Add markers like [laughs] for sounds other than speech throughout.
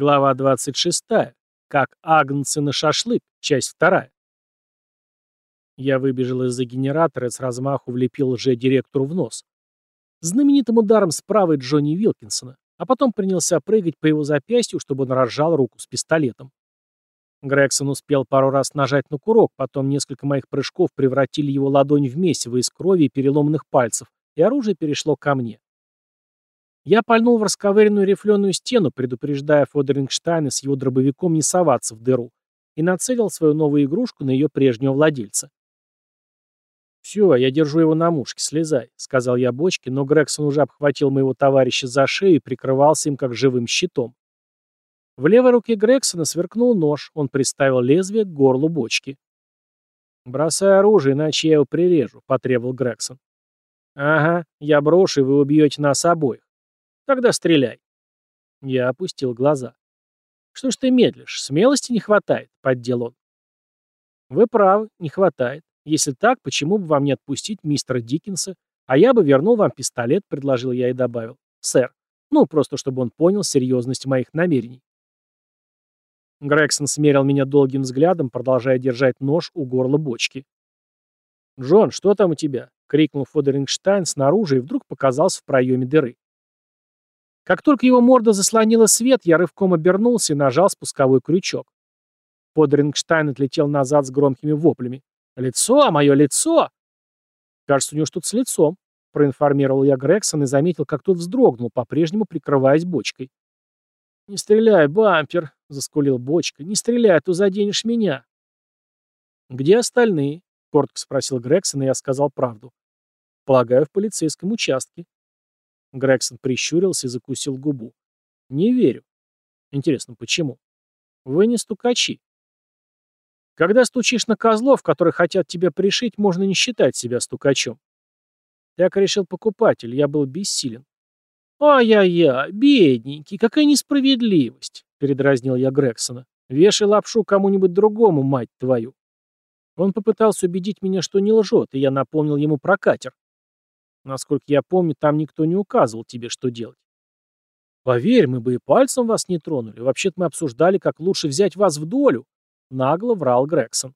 Глава 26. Как агнцы на шашлык. Часть 2. Я выбежал из-за генератора и с размаху влепил лже-директору в нос. Знаменитым ударом с правой Джонни Вилкинсона, а потом принялся прыгать по его запястью, чтобы он разжал руку с пистолетом. Грегсон успел пару раз нажать на курок, потом несколько моих прыжков превратили его ладонь в месиво из крови и переломанных пальцев, и оружие перешло ко мне. Я пальнул в расковыренную рифленую стену, предупреждая Фодерингштайна с его дробовиком не соваться в дыру, и нацелил свою новую игрушку на ее прежнего владельца. «Все, я держу его на мушке, слезай», — сказал я бочке, но Грегсон уже обхватил моего товарища за шею и прикрывался им как живым щитом. В левой руке Грегсона сверкнул нож, он приставил лезвие к горлу бочки. «Бросай оружие, иначе я его прирежу», — потребовал Грегсон. «Ага, я брошу, и вы убьете нас обоих. Тогда стреляй. Я опустил глаза. Что ж ты медлишь? Смелости не хватает, поддел он. Вы правы, не хватает. Если так, почему бы вам не отпустить мистера Диккенса? А я бы вернул вам пистолет, предложил я и добавил. Сэр. Ну, просто чтобы он понял серьезность моих намерений. Грегсон смерил меня долгим взглядом, продолжая держать нож у горла бочки. «Джон, что там у тебя?» — крикнул Фодерингштайн снаружи и вдруг показался в проеме дыры. Как только его морда заслонила свет, я рывком обернулся и нажал спусковой крючок. Подрингштайн отлетел назад с громкими воплями. «Лицо! Мое лицо!» «Кажется, у него что-то с лицом», — проинформировал я Грегсон и заметил, как тот вздрогнул, по-прежнему прикрываясь бочкой. «Не стреляй, бампер!» — заскулил бочка. «Не стреляй, а то заденешь меня!» «Где остальные?» — коротко спросил Грегсон, и я сказал правду. «Полагаю, в полицейском участке», Грегсон прищурился и закусил губу. «Не верю. Интересно, почему? Вы не стукачи. Когда стучишь на козлов, которые хотят тебя пришить, можно не считать себя стукачом. Так решил покупатель, я был бессилен. «Ай-яй-яй, бедненький, какая несправедливость!» — передразнил я Грегсона. «Вешай лапшу кому-нибудь другому, мать твою!» Он попытался убедить меня, что не лжет, и я напомнил ему про катер. Насколько я помню, там никто не указывал тебе, что делать. Поверь, мы бы и пальцем вас не тронули. Вообще-то мы обсуждали, как лучше взять вас в долю. Нагло врал Грегсон.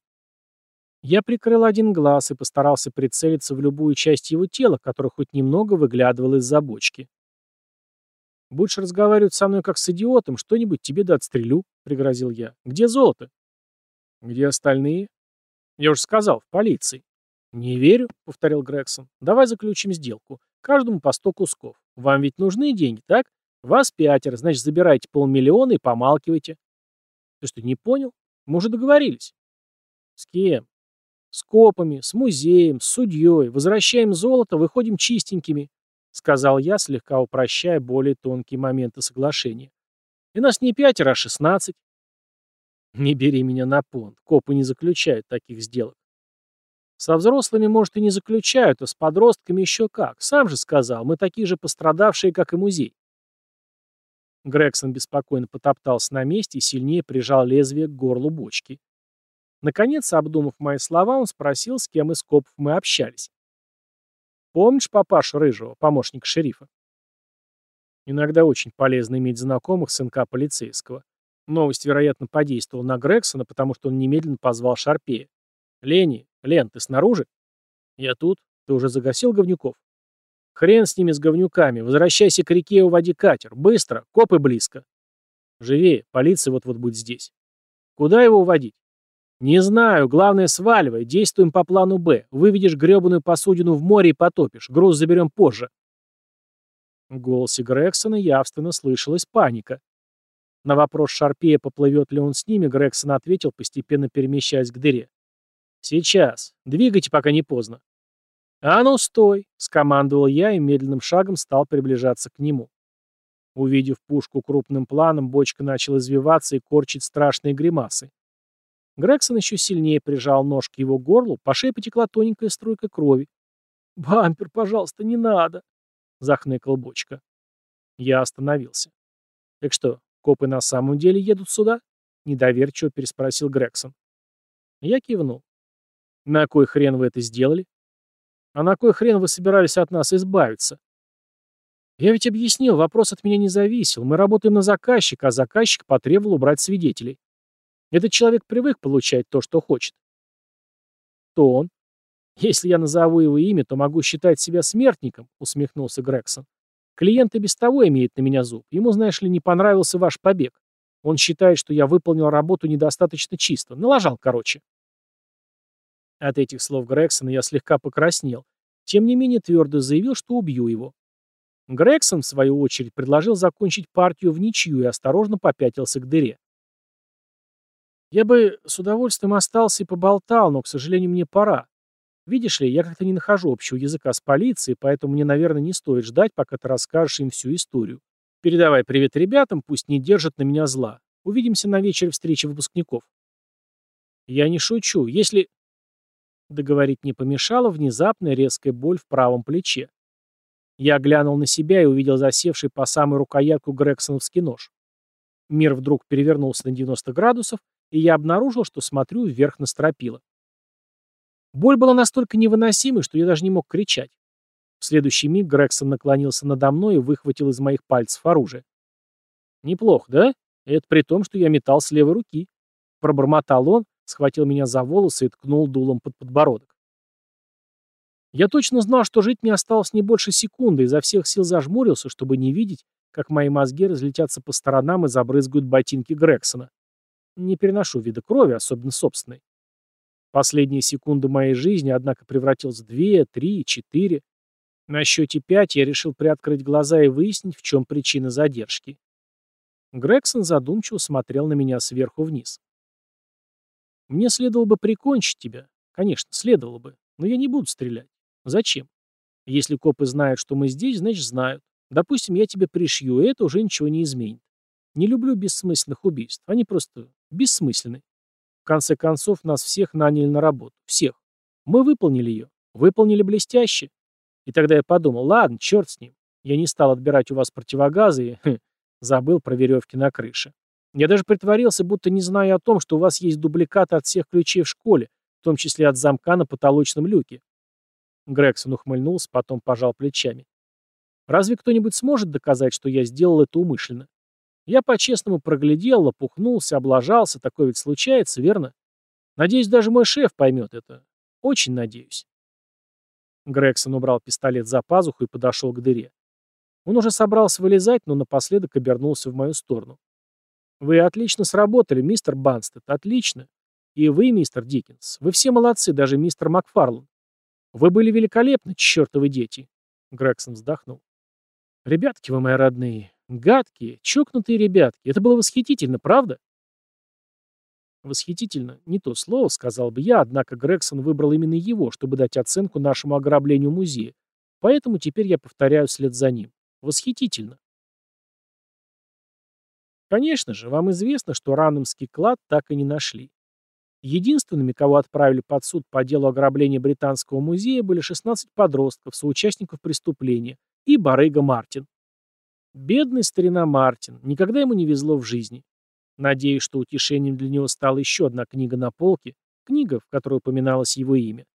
Я прикрыл один глаз и постарался прицелиться в любую часть его тела, которая хоть немного выглядывала из-за бочки. «Будешь разговаривать со мной как с идиотом, что-нибудь тебе да отстрелю», — пригрозил я. «Где золото?» «Где остальные?» «Я уже сказал, в полиции». «Не верю», — повторил Грегсон. «Давай заключим сделку. Каждому по сто кусков. Вам ведь нужны деньги, так? Вас пятеро, значит, забирайте полмиллиона и помалкивайте». «Ты что, не понял? Мы уже договорились». «С кем?» «С копами, с музеем, с судьей. Возвращаем золото, выходим чистенькими», — сказал я, слегка упрощая более тонкие моменты соглашения. «И нас не пятеро, а шестнадцать». «Не бери меня на понт. Копы не заключают таких сделок. Со взрослыми, может, и не заключают, а с подростками еще как. Сам же сказал, мы такие же пострадавшие, как и музей. Грегсон беспокойно потоптался на месте и сильнее прижал лезвие к горлу бочки. Наконец, обдумав мои слова, он спросил, с кем из копов мы общались. «Помнишь папашу Рыжего, помощника шерифа?» Иногда очень полезно иметь знакомых сынка полицейского. Новость, вероятно, подействовала на Грегсона, потому что он немедленно позвал Шарпея. «Лени, Лен, ты снаружи?» «Я тут. Ты уже загасил говнюков?» «Хрен с ними, с говнюками. Возвращайся к реке и уводи катер. Быстро. Копы близко». «Живее. Полиция вот-вот будет здесь». «Куда его уводить?» «Не знаю. Главное, сваливай. Действуем по плану «Б». Выведешь гребаную посудину в море и потопишь. Груз заберем позже». В голосе Грексона явственно слышалась паника. На вопрос Шарпея, поплывет ли он с ними, Грегсон ответил, постепенно перемещаясь к дыре. «Сейчас. Двигайте, пока не поздно». «А ну, стой!» — скомандовал я и медленным шагом стал приближаться к нему. Увидев пушку крупным планом, бочка начала извиваться и корчить страшные гримасы. Грегсон еще сильнее прижал нож к его горлу, по шее потекла тоненькая струйка крови. «Бампер, пожалуйста, не надо!» — захныкал бочка. Я остановился. «Так что, копы на самом деле едут сюда?» — недоверчиво переспросил Грегсон. Я кивнул. На кой хрен вы это сделали? А на кой хрен вы собирались от нас избавиться? Я ведь объяснил, вопрос от меня не зависел. Мы работаем на заказчика, а заказчик потребовал убрать свидетелей. Этот человек привык получать то, что хочет. То он. Если я назову его имя, то могу считать себя смертником, усмехнулся Грегсон. Клиент и без того имеет на меня зуб. Ему, знаешь ли, не понравился ваш побег. Он считает, что я выполнил работу недостаточно чисто. Налажал, короче. От этих слов Грексона я слегка покраснел. Тем не менее твердо заявил, что убью его. Грегсон, в свою очередь, предложил закончить партию в ничью и осторожно попятился к дыре. Я бы с удовольствием остался и поболтал, но, к сожалению, мне пора. Видишь ли, я как-то не нахожу общего языка с полицией, поэтому мне, наверное, не стоит ждать, пока ты расскажешь им всю историю. Передавай привет ребятам, пусть не держат на меня зла. Увидимся на вечере встречи выпускников. Я не шучу. Если... Договорить не помешала внезапная резкая боль в правом плече. Я глянул на себя и увидел засевший по самой рукоятку Грексоновский нож. Мир вдруг перевернулся на 90 градусов, и я обнаружил, что смотрю вверх на стропила. Боль была настолько невыносимой, что я даже не мог кричать. В следующий миг Грегсон наклонился надо мной и выхватил из моих пальцев оружие. «Неплохо, да? Это при том, что я метал с левой руки». Пробормотал он, схватил меня за волосы и ткнул дулом под подбородок. Я точно знал, что жить мне осталось не больше секунды, и изо всех сил зажмурился, чтобы не видеть, как мои мозги разлетятся по сторонам и забрызгают ботинки Грексона. Не переношу вида крови, особенно собственной. Последние секунды моей жизни, однако, превратились в две, три, четыре. На счете пять я решил приоткрыть глаза и выяснить, в чем причина задержки. Грегсон задумчиво смотрел на меня сверху вниз. «Мне следовало бы прикончить тебя. Конечно, следовало бы. Но я не буду стрелять. Зачем? Если копы знают, что мы здесь, значит знают. Допустим, я тебя пришью, и это уже ничего не изменит. Не люблю бессмысленных убийств. Они просто бессмысленны. В конце концов, нас всех наняли на работу. Всех. Мы выполнили ее. Выполнили блестяще. И тогда я подумал, ладно, черт с ним. Я не стал отбирать у вас противогазы и [laughs] хм, забыл про веревки на крыше. Я даже притворился, будто не знаю о том, что у вас есть дубликаты от всех ключей в школе, в том числе от замка на потолочном люке. Грегсон ухмыльнулся, потом пожал плечами. Разве кто-нибудь сможет доказать, что я сделал это умышленно? Я по-честному проглядел, лопухнулся, облажался, такое ведь случается, верно? Надеюсь, даже мой шеф поймет это. Очень надеюсь. Грегсон убрал пистолет за пазуху и подошел к дыре. Он уже собрался вылезать, но напоследок обернулся в мою сторону. «Вы отлично сработали, мистер Банстед, отлично. И вы, мистер Диккенс, вы все молодцы, даже мистер Макфарлан. Вы были великолепны, чертовы дети!» Грегсон вздохнул. «Ребятки вы мои родные, гадкие, чокнутые ребятки, это было восхитительно, правда?» «Восхитительно, не то слово, сказал бы я, однако Грегсон выбрал именно его, чтобы дать оценку нашему ограблению музея, поэтому теперь я повторяю вслед за ним. Восхитительно!» Конечно же, вам известно, что Раннемский клад так и не нашли. Единственными, кого отправили под суд по делу ограбления Британского музея, были 16 подростков, соучастников преступления, и барыга Мартин. Бедный старина Мартин, никогда ему не везло в жизни. Надеюсь, что утешением для него стала еще одна книга на полке, книга, в которой упоминалось его имя.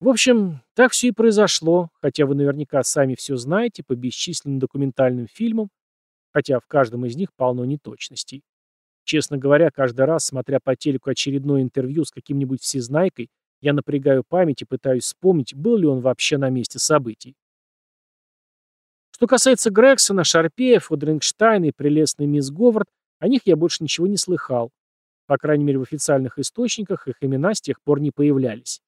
В общем, так все и произошло, хотя вы наверняка сами все знаете по бесчисленным документальным фильмам, хотя в каждом из них полно неточностей. Честно говоря, каждый раз, смотря по телеку очередное интервью с каким-нибудь всезнайкой, я напрягаю память и пытаюсь вспомнить, был ли он вообще на месте событий. Что касается Грексона, Шарпея, Фодрингштайна и прелестной мисс Говард, о них я больше ничего не слыхал. По крайней мере, в официальных источниках их имена с тех пор не появлялись.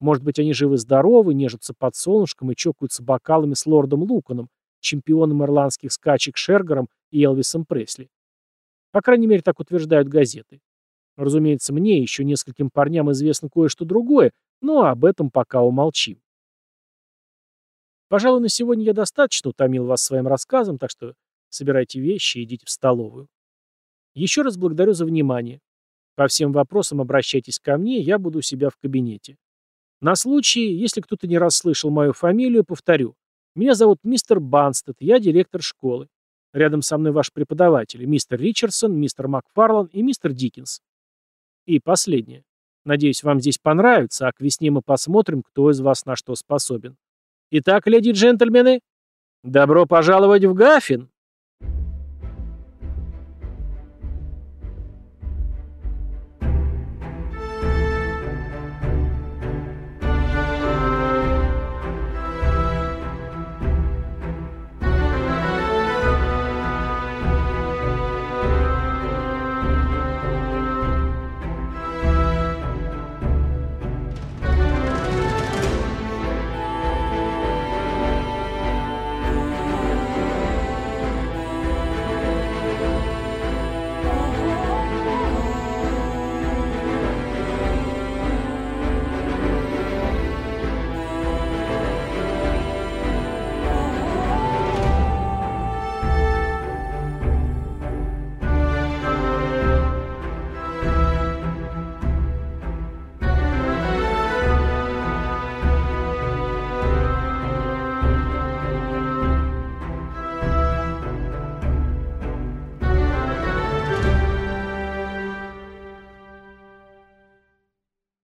Может быть, они живы-здоровы, нежатся под солнышком и чокаются бокалами с лордом Луканом, чемпионом ирландских скачек Шергером и Элвисом Пресли. По крайней мере, так утверждают газеты. Разумеется, мне и еще нескольким парням известно кое-что другое, но об этом пока умолчим. Пожалуй, на сегодня я достаточно утомил вас своим рассказом, так что собирайте вещи и идите в столовую. Еще раз благодарю за внимание. По всем вопросам обращайтесь ко мне, я буду у себя в кабинете. На случай, если кто-то не расслышал мою фамилию, повторю. Меня зовут мистер Банстед, я директор школы. Рядом со мной ваши преподаватели, мистер Ричардсон, мистер Макфарлан и мистер Диккенс. И последнее. Надеюсь, вам здесь понравится, а к весне мы посмотрим, кто из вас на что способен. Итак, леди и джентльмены, «Добро пожаловать в Гафин!»